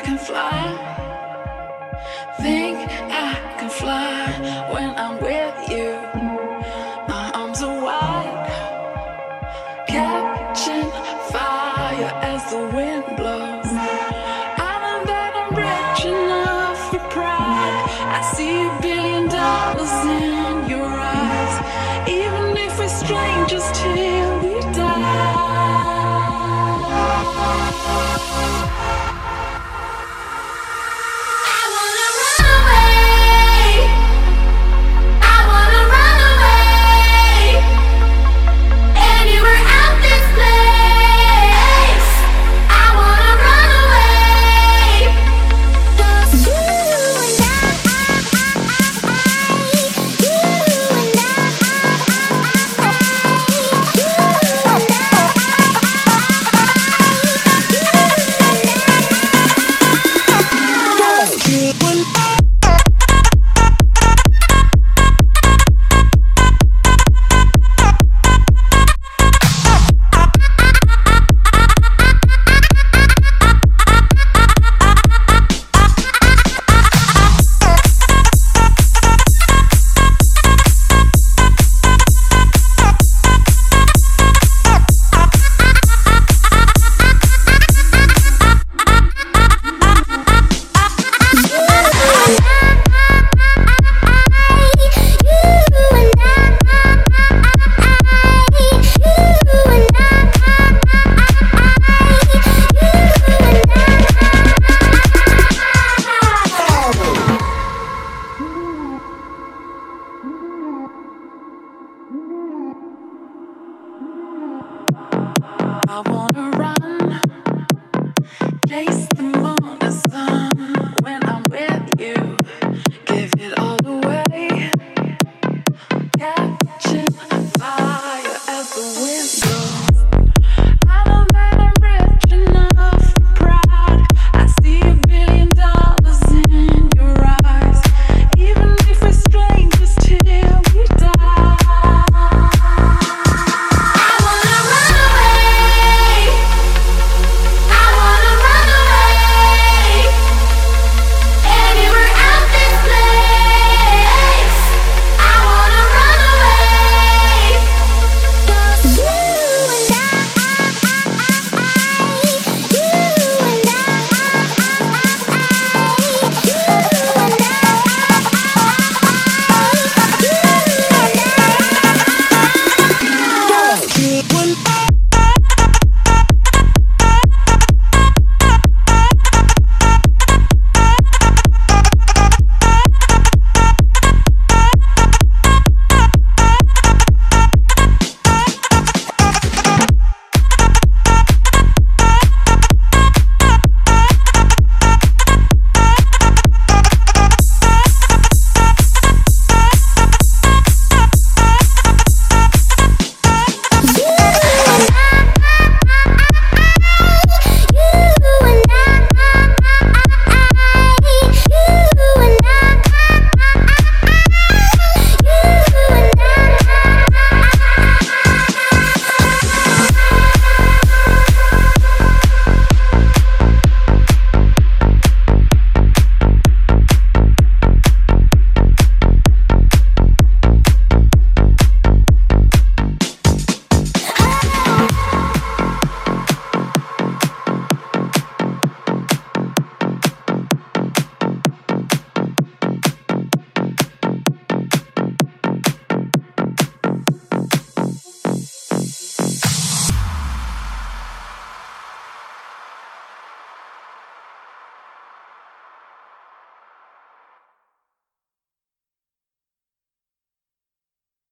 I can fly. Think I can fly when I'm with you. My arms are wide, catching fire as the wind blows. I know that I'm rich enough for pride. I see a billion dollars in your eyes, even if we're strangers. Too. I wanna run, chase